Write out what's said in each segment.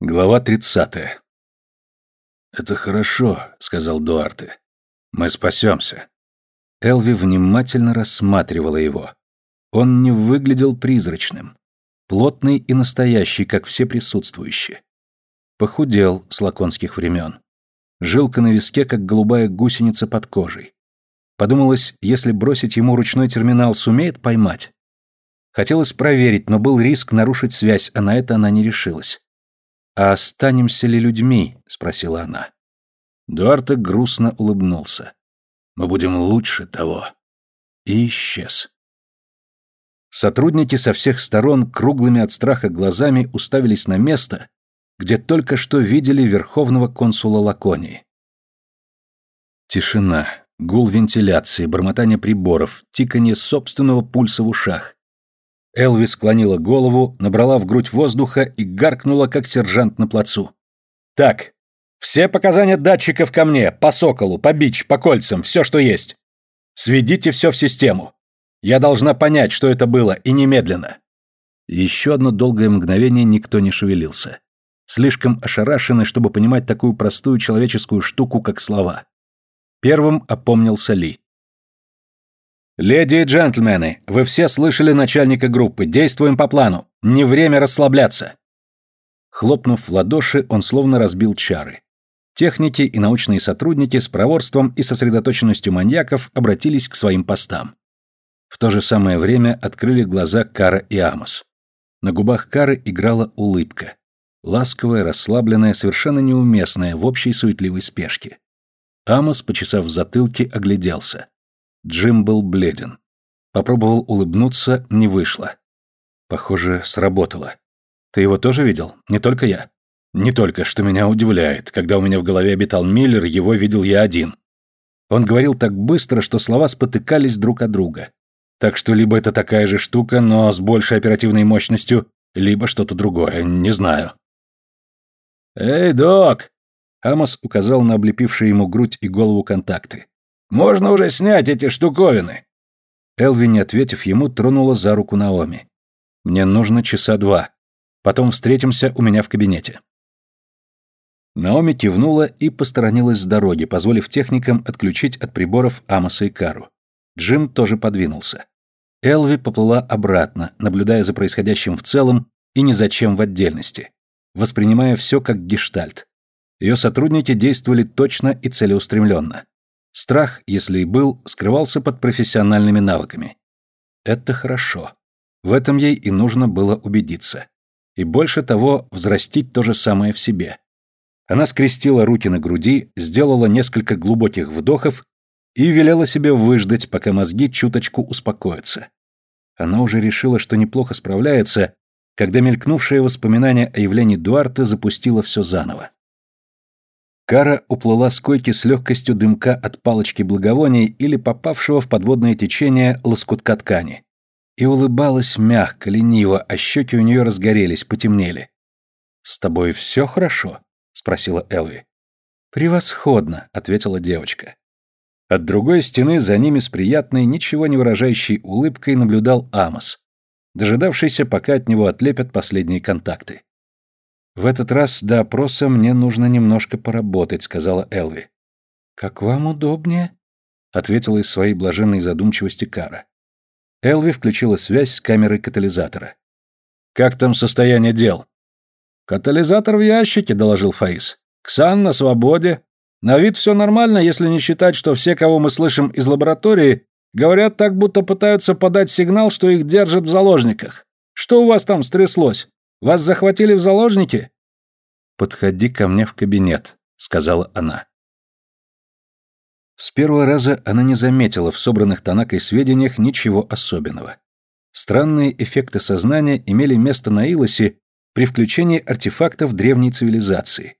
Глава 30. «Это хорошо», — сказал Дуарте. «Мы спасемся». Элви внимательно рассматривала его. Он не выглядел призрачным. Плотный и настоящий, как все присутствующие. Похудел с лаконских времен. Жилка на виске, как голубая гусеница под кожей. Подумалось, если бросить ему ручной терминал, сумеет поймать? Хотелось проверить, но был риск нарушить связь, а на это она не решилась. «А останемся ли людьми?» — спросила она. Дуарте грустно улыбнулся. «Мы будем лучше того». И исчез. Сотрудники со всех сторон круглыми от страха глазами уставились на место, где только что видели верховного консула Лаконии. Тишина, гул вентиляции, бормотание приборов, тиканье собственного пульса в ушах. Элви склонила голову, набрала в грудь воздуха и гаркнула, как сержант на плацу. «Так, все показания датчиков ко мне, по соколу, по бич, по кольцам, все, что есть. Сведите все в систему. Я должна понять, что это было, и немедленно». Еще одно долгое мгновение никто не шевелился. Слишком ошарашены, чтобы понимать такую простую человеческую штуку, как слова. Первым опомнился Ли. «Леди и джентльмены, вы все слышали начальника группы. Действуем по плану. Не время расслабляться». Хлопнув в ладоши, он словно разбил чары. Техники и научные сотрудники с проворством и сосредоточенностью маньяков обратились к своим постам. В то же самое время открыли глаза Кара и Амос. На губах Кары играла улыбка. Ласковая, расслабленная, совершенно неуместная в общей суетливой спешке. Амос, почесав в затылке, огляделся. Джим был бледен. Попробовал улыбнуться, не вышло. Похоже, сработало. Ты его тоже видел? Не только я. Не только, что меня удивляет. Когда у меня в голове обитал Миллер, его видел я один. Он говорил так быстро, что слова спотыкались друг от друга. Так что либо это такая же штука, но с большей оперативной мощностью, либо что-то другое, не знаю. «Эй, док!» Амос указал на облепившие ему грудь и голову контакты. Можно уже снять эти штуковины. Элви, не ответив ему, тронула за руку Наоми. Мне нужно часа два. Потом встретимся у меня в кабинете. Наоми кивнула и посторонилась с дороги, позволив техникам отключить от приборов Амоса и Кару. Джим тоже подвинулся. Элви поплыла обратно, наблюдая за происходящим в целом и ни зачем в отдельности, воспринимая все как гештальт. Ее сотрудники действовали точно и целеустремленно. Страх, если и был, скрывался под профессиональными навыками. Это хорошо. В этом ей и нужно было убедиться. И больше того, взрастить то же самое в себе. Она скрестила руки на груди, сделала несколько глубоких вдохов и велела себе выждать, пока мозги чуточку успокоятся. Она уже решила, что неплохо справляется, когда мелькнувшее воспоминание о явлении Дуарта запустило все заново. Кара уплыла с койки с легкостью дымка от палочки благовоний или попавшего в подводное течение лоскутка ткани. И улыбалась мягко, лениво, а щеки у нее разгорелись, потемнели. «С тобой все хорошо?» — спросила Элви. «Превосходно», — ответила девочка. От другой стены за ними с приятной, ничего не выражающей улыбкой наблюдал Амос, дожидавшийся, пока от него отлепят последние контакты. «В этот раз до опроса мне нужно немножко поработать», — сказала Элви. «Как вам удобнее?» — ответила из своей блаженной задумчивости Кара. Элви включила связь с камерой катализатора. «Как там состояние дел?» «Катализатор в ящике», — доложил Фаис. «Ксан на свободе. На вид все нормально, если не считать, что все, кого мы слышим из лаборатории, говорят так, будто пытаются подать сигнал, что их держат в заложниках. Что у вас там стряслось?» Вас захватили в заложники?» «Подходи ко мне в кабинет», — сказала она. С первого раза она не заметила в собранных Танакой сведениях ничего особенного. Странные эффекты сознания имели место на Илосе при включении артефактов древней цивилизации.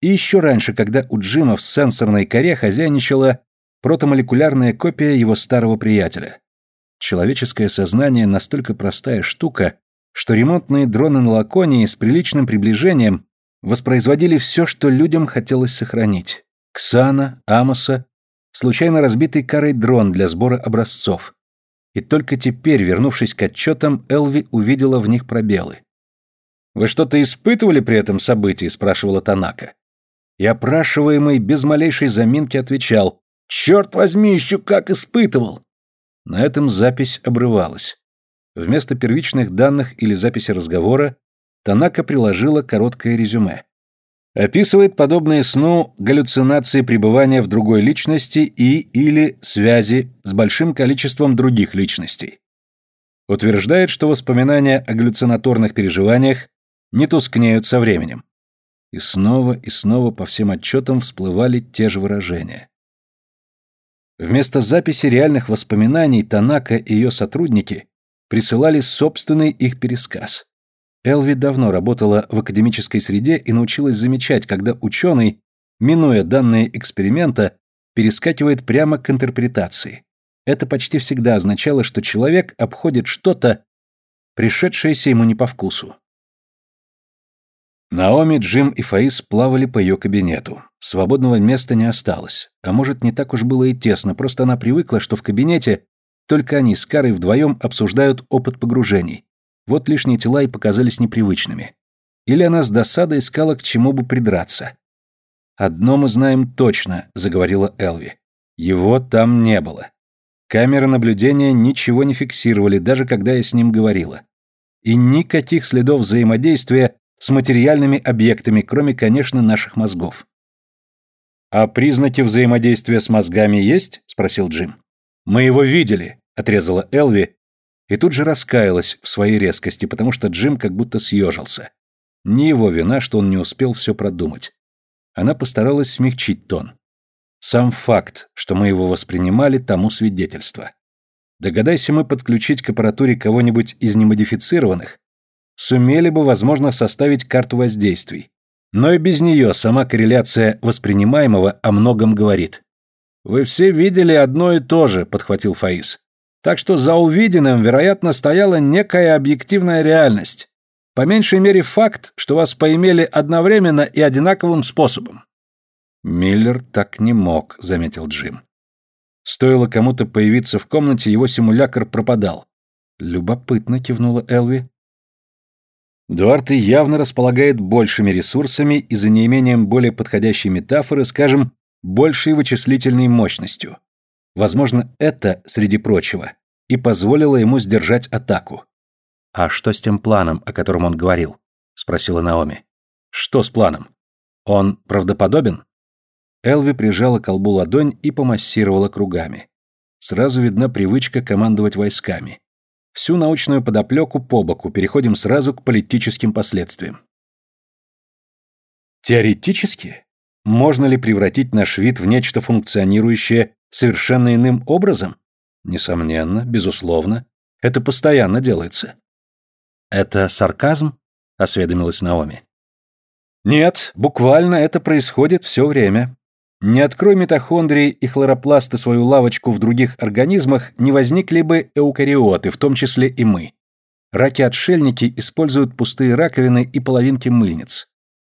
И еще раньше, когда у Джима в сенсорной коре хозяйничала протомолекулярная копия его старого приятеля. Человеческое сознание настолько простая штука, что ремонтные дроны на Лаконии с приличным приближением воспроизводили все, что людям хотелось сохранить. Ксана, Амоса, случайно разбитый карой дрон для сбора образцов. И только теперь, вернувшись к отчетам, Элви увидела в них пробелы. «Вы что-то испытывали при этом событии?» – спрашивала Танака. И опрашиваемый без малейшей заминки отвечал «Черт возьми, еще как испытывал!» На этом запись обрывалась. Вместо первичных данных или записи разговора Танака приложила короткое резюме. Описывает подобные сну галлюцинации пребывания в другой личности и или связи с большим количеством других личностей. Утверждает, что воспоминания о галлюцинаторных переживаниях не тускнеют со временем. И снова и снова по всем отчетам всплывали те же выражения. Вместо записи реальных воспоминаний Танака и ее сотрудники присылали собственный их пересказ. Элви давно работала в академической среде и научилась замечать, когда ученый, минуя данные эксперимента, перескакивает прямо к интерпретации. Это почти всегда означало, что человек обходит что-то, пришедшееся ему не по вкусу. Наоми, Джим и Фаис плавали по ее кабинету. Свободного места не осталось. А может, не так уж было и тесно, просто она привыкла, что в кабинете только они с Карой вдвоем обсуждают опыт погружений, вот лишние тела и показались непривычными. Или она с досадой искала к чему бы придраться. «Одно мы знаем точно», — заговорила Элви. «Его там не было. Камеры наблюдения ничего не фиксировали, даже когда я с ним говорила. И никаких следов взаимодействия с материальными объектами, кроме, конечно, наших мозгов». «А признаки взаимодействия с мозгами есть?» — спросил Джим. «Мы его видели», — отрезала Элви, и тут же раскаялась в своей резкости, потому что Джим как будто съежился. Не его вина, что он не успел все продумать. Она постаралась смягчить тон. Сам факт, что мы его воспринимали, тому свидетельство. Догадайся мы подключить к аппаратуре кого-нибудь из немодифицированных, сумели бы, возможно, составить карту воздействий. Но и без нее сама корреляция воспринимаемого о многом говорит. «Вы все видели одно и то же», — подхватил Фаис. Так что за увиденным, вероятно, стояла некая объективная реальность. По меньшей мере факт, что вас поимели одновременно и одинаковым способом. Миллер так не мог, заметил Джим. Стоило кому-то появиться в комнате, его симулятор пропадал. Любопытно кивнула Элви. Дуарте явно располагает большими ресурсами и за неимением более подходящей метафоры, скажем, большей вычислительной мощностью. Возможно, это, среди прочего, и позволило ему сдержать атаку. «А что с тем планом, о котором он говорил?» — спросила Наоми. «Что с планом? Он правдоподобен?» Элви прижала колбу ладонь и помассировала кругами. Сразу видна привычка командовать войсками. Всю научную подоплеку по боку, переходим сразу к политическим последствиям. Теоретически, можно ли превратить наш вид в нечто функционирующее совершенно иным образом? Несомненно, безусловно. Это постоянно делается. Это сарказм? Осведомилась Наоми. Нет, буквально это происходит все время. Не открой митохондрии и хлоропласты свою лавочку в других организмах, не возникли бы эукариоты, в том числе и мы. Раки-отшельники используют пустые раковины и половинки мыльниц.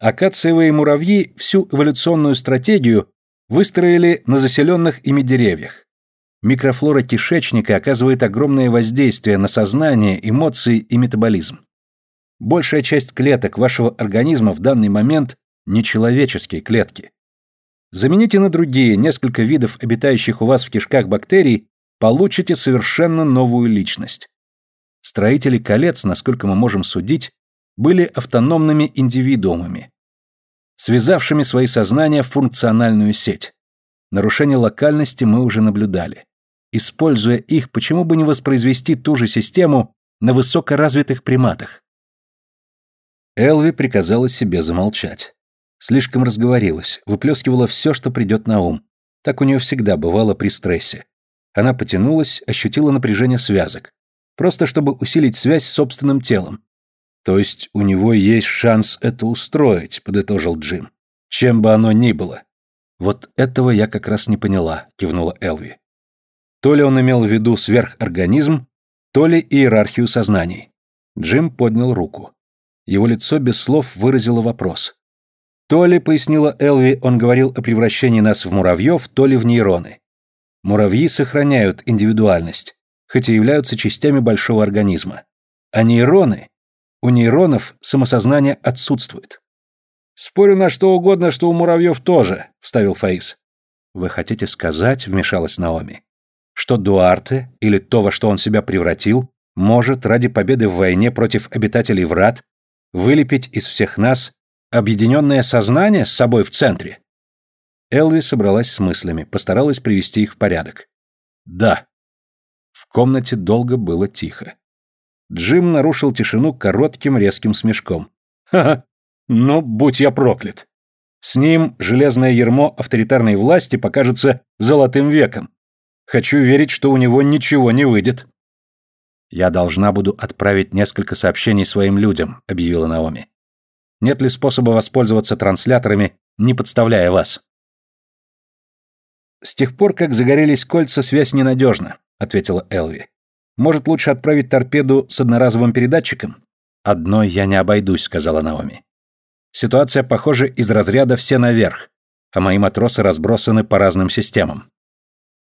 Акациевые муравьи всю эволюционную стратегию выстроили на заселенных ими деревьях. Микрофлора кишечника оказывает огромное воздействие на сознание, эмоции и метаболизм. Большая часть клеток вашего организма в данный момент нечеловеческие клетки. Замените на другие несколько видов обитающих у вас в кишках бактерий, получите совершенно новую личность. Строители колец, насколько мы можем судить, были автономными индивидуумами, связавшими свои сознания в функциональную сеть. Нарушение локальности мы уже наблюдали. Используя их, почему бы не воспроизвести ту же систему на высокоразвитых приматах? Элви приказала себе замолчать. Слишком разговорилась, выплескивала все, что придет на ум. Так у нее всегда бывало при стрессе. Она потянулась, ощутила напряжение связок. Просто чтобы усилить связь с собственным телом. То есть у него есть шанс это устроить, подытожил Джим. Чем бы оно ни было. Вот этого я как раз не поняла, кивнула Элви. То ли он имел в виду сверхорганизм, то ли иерархию сознаний. Джим поднял руку. Его лицо без слов выразило вопрос. То ли, пояснила Элви, он говорил о превращении нас в муравьев, то ли в нейроны. Муравьи сохраняют индивидуальность, хотя являются частями большого организма. А нейроны У нейронов самосознание отсутствует. Спорю на что угодно, что у муравьев тоже, вставил Фаис. Вы хотите сказать, вмешалась Наоми, что Дуарте, или то, во что он себя превратил, может ради победы в войне против обитателей врат вылепить из всех нас объединенное сознание с собой в центре? Элви собралась с мыслями, постаралась привести их в порядок. Да. В комнате долго было тихо. Джим нарушил тишину коротким резким смешком. Ха-ха. Ну, будь я проклят. С ним железное ермо авторитарной власти покажется золотым веком. Хочу верить, что у него ничего не выйдет. Я должна буду отправить несколько сообщений своим людям, объявила Наоми. Нет ли способа воспользоваться трансляторами, не подставляя вас? С тех пор, как загорелись кольца, связь ненадежна, ответила Элви. Может, лучше отправить торпеду с одноразовым передатчиком? Одной я не обойдусь, сказала Наоми. Ситуация, похоже, из разряда все наверх, а мои матросы разбросаны по разным системам.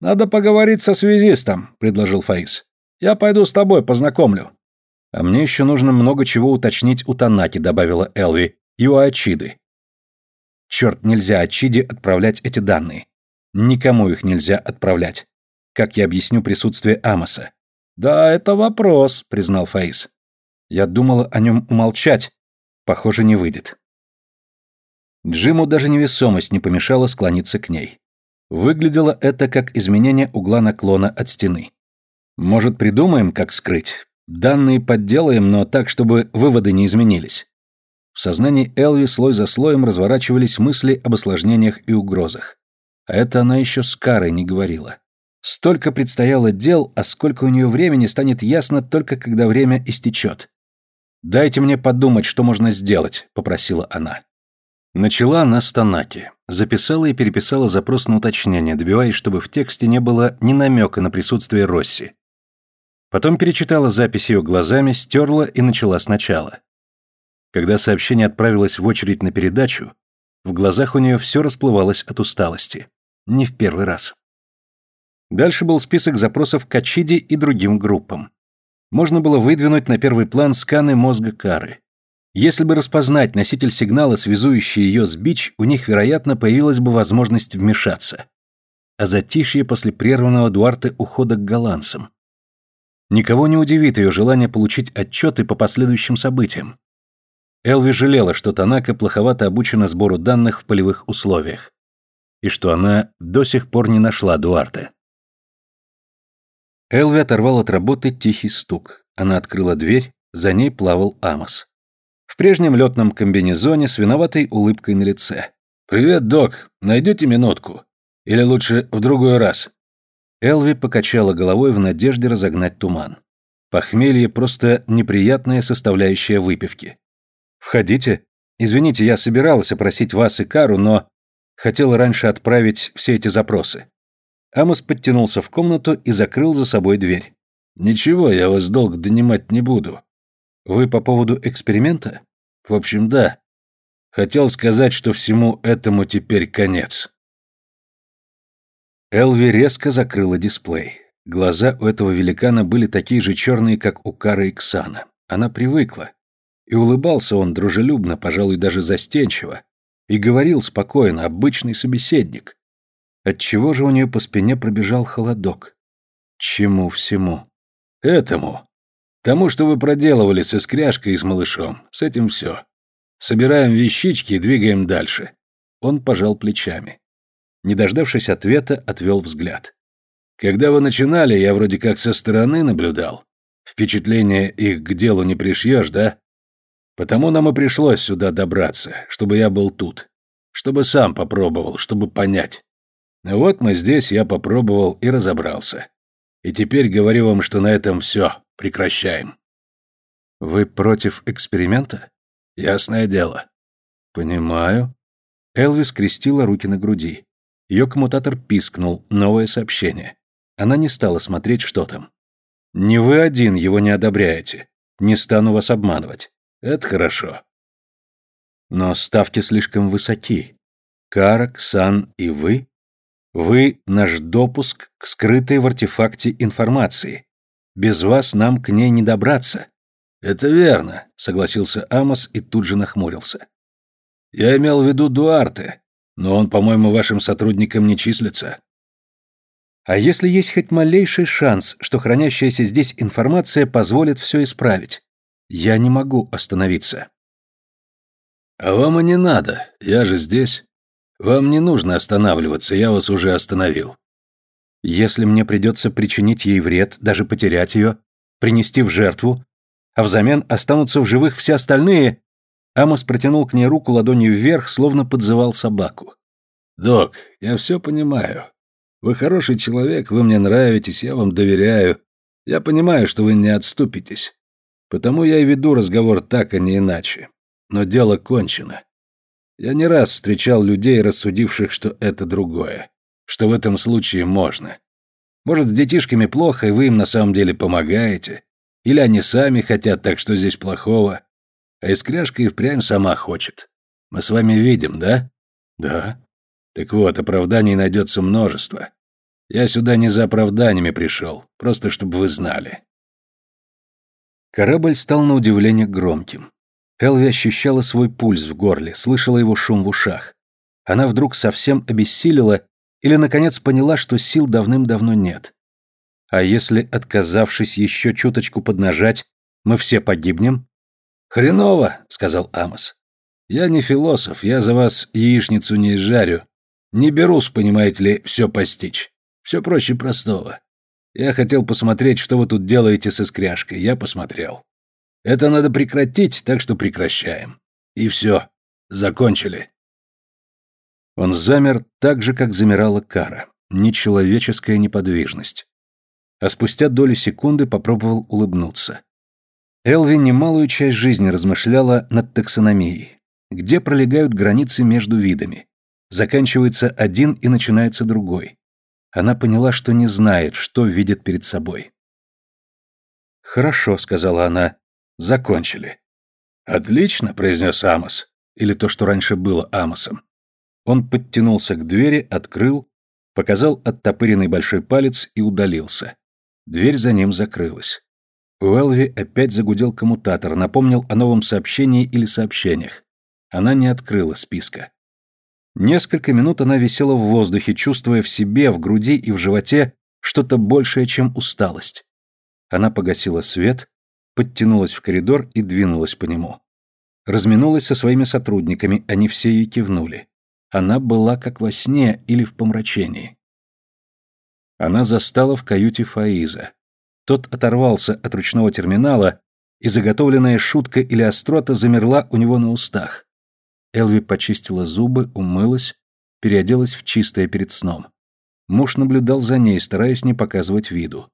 Надо поговорить со связистом, предложил Фаис. Я пойду с тобой познакомлю. А мне еще нужно много чего уточнить у Танаки, добавила Элви, и у Ачиды. Черт, нельзя Ачиде отправлять эти данные. Никому их нельзя отправлять. Как я объясню присутствие Амоса? Да, это вопрос, признал Фаис. Я думала о нем умолчать. Похоже, не выйдет. Джиму даже невесомость не помешала склониться к ней. Выглядело это как изменение угла наклона от стены. Может, придумаем, как скрыть? Данные подделаем, но так, чтобы выводы не изменились. В сознании Элви слой за слоем разворачивались мысли об осложнениях и угрозах. А это она еще с Карой не говорила. Столько предстояло дел, а сколько у нее времени станет ясно только когда время истечет. «Дайте мне подумать, что можно сделать», — попросила она. Начала она с Танаки. Записала и переписала запрос на уточнение, добиваясь, чтобы в тексте не было ни намека на присутствие Росси. Потом перечитала запись ее глазами, стерла и начала сначала. Когда сообщение отправилось в очередь на передачу, в глазах у нее все расплывалось от усталости. Не в первый раз. Дальше был список запросов к Ачиде и другим группам. Можно было выдвинуть на первый план сканы мозга Кары. Если бы распознать носитель сигнала, связующий ее с Бич, у них, вероятно, появилась бы возможность вмешаться. А затишье после прерванного Дуарте ухода к голландцам. Никого не удивит ее желание получить отчеты по последующим событиям. Элви жалела, что Танака плоховато обучена сбору данных в полевых условиях. И что она до сих пор не нашла Дуарте. Элви оторвал от работы тихий стук. Она открыла дверь, за ней плавал Амос. В прежнем летном комбинезоне с виноватой улыбкой на лице. «Привет, док. Найдете минутку? Или лучше в другой раз?» Элви покачала головой в надежде разогнать туман. Похмелье – просто неприятная составляющая выпивки. «Входите. Извините, я собиралась опросить вас и Кару, но хотела раньше отправить все эти запросы. Амос подтянулся в комнату и закрыл за собой дверь. «Ничего, я вас долго донимать не буду». «Вы по поводу эксперимента?» «В общем, да. Хотел сказать, что всему этому теперь конец». Элви резко закрыла дисплей. Глаза у этого великана были такие же черные, как у Кары и Ксана. Она привыкла. И улыбался он дружелюбно, пожалуй, даже застенчиво. И говорил спокойно, обычный собеседник. Отчего же у нее по спине пробежал холодок? Чему всему? Этому. Тому, что вы проделывали с искряшкой и с малышом. С этим все. Собираем вещички и двигаем дальше. Он пожал плечами. Не дождавшись ответа, отвел взгляд. Когда вы начинали, я вроде как со стороны наблюдал. Впечатление их к делу не пришьешь, да? Потому нам и пришлось сюда добраться, чтобы я был тут. Чтобы сам попробовал, чтобы понять. Вот мы здесь, я попробовал и разобрался. И теперь говорю вам, что на этом все, прекращаем. Вы против эксперимента? Ясное дело. Понимаю. Элвис крестила руки на груди. Ее коммутатор пискнул, новое сообщение. Она не стала смотреть, что там. Не вы один его не одобряете. Не стану вас обманывать. Это хорошо. Но ставки слишком высоки. Карак, Сан и вы вы — наш допуск к скрытой в артефакте информации. Без вас нам к ней не добраться. Это верно, согласился Амос и тут же нахмурился. Я имел в виду Дуарте, но он, по-моему, вашим сотрудником не числится. А если есть хоть малейший шанс, что хранящаяся здесь информация позволит все исправить? Я не могу остановиться. А вам и не надо, я же здесь. Вам не нужно останавливаться, я вас уже остановил. Если мне придется причинить ей вред, даже потерять ее, принести в жертву, а взамен останутся в живых все остальные... Амос протянул к ней руку ладонью вверх, словно подзывал собаку. «Док, я все понимаю. Вы хороший человек, вы мне нравитесь, я вам доверяю. Я понимаю, что вы не отступитесь. Потому я и веду разговор так, а не иначе. Но дело кончено. Я не раз встречал людей, рассудивших, что это другое. Что в этом случае можно. Может, с детишками плохо, и вы им на самом деле помогаете. Или они сами хотят, так что здесь плохого. А искряшка и впрямь сама хочет. Мы с вами видим, да? Да. Так вот, оправданий найдется множество. Я сюда не за оправданиями пришел, просто чтобы вы знали. Корабль стал на удивление громким. Элви ощущала свой пульс в горле, слышала его шум в ушах. Она вдруг совсем обессилила или, наконец, поняла, что сил давным-давно нет. А если, отказавшись еще чуточку поднажать, мы все погибнем? «Хреново», — сказал Амос. «Я не философ, я за вас яичницу не изжарю, не берусь, понимаете ли, все постичь. Все проще простого. Я хотел посмотреть, что вы тут делаете с искряшкой. Я посмотрел. Это надо прекратить, так что прекращаем. И все. Закончили. Он замер так же, как замирала кара. Нечеловеческая неподвижность. А спустя доли секунды попробовал улыбнуться. Элви немалую часть жизни размышляла над таксономией. Где пролегают границы между видами? Заканчивается один и начинается другой. Она поняла, что не знает, что видит перед собой. «Хорошо», — сказала она, — «закончили». «Отлично», — произнес Амос. Или то, что раньше было Амосом. Он подтянулся к двери, открыл, показал оттопыренный большой палец и удалился. Дверь за ним закрылась. У Элви опять загудел коммутатор, напомнил о новом сообщении или сообщениях. Она не открыла списка. Несколько минут она висела в воздухе, чувствуя в себе, в груди и в животе что-то большее, чем усталость. Она погасила свет, подтянулась в коридор и двинулась по нему. Разминулась со своими сотрудниками, они все ей кивнули. Она была как во сне или в помрачении. Она застала в каюте Фаиза. Тот оторвался от ручного терминала, и заготовленная шутка или острота замерла у него на устах. Элви почистила зубы, умылась, переоделась в чистое перед сном. Муж наблюдал за ней, стараясь не показывать виду.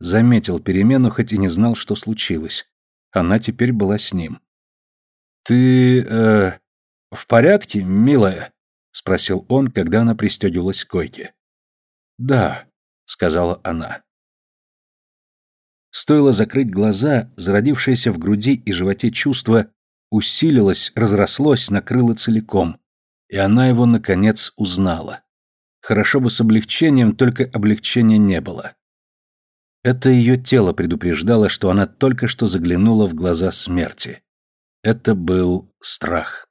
Заметил перемену, хоть и не знал, что случилось. Она теперь была с ним. «Ты... э... в порядке, милая?» — спросил он, когда она пристегивалась к койке. «Да», — сказала она. Стоило закрыть глаза, зародившееся в груди и животе чувство усилилось, разрослось, накрыло целиком, и она его, наконец, узнала. Хорошо бы с облегчением, только облегчения не было. Это ее тело предупреждало, что она только что заглянула в глаза смерти. Это был страх.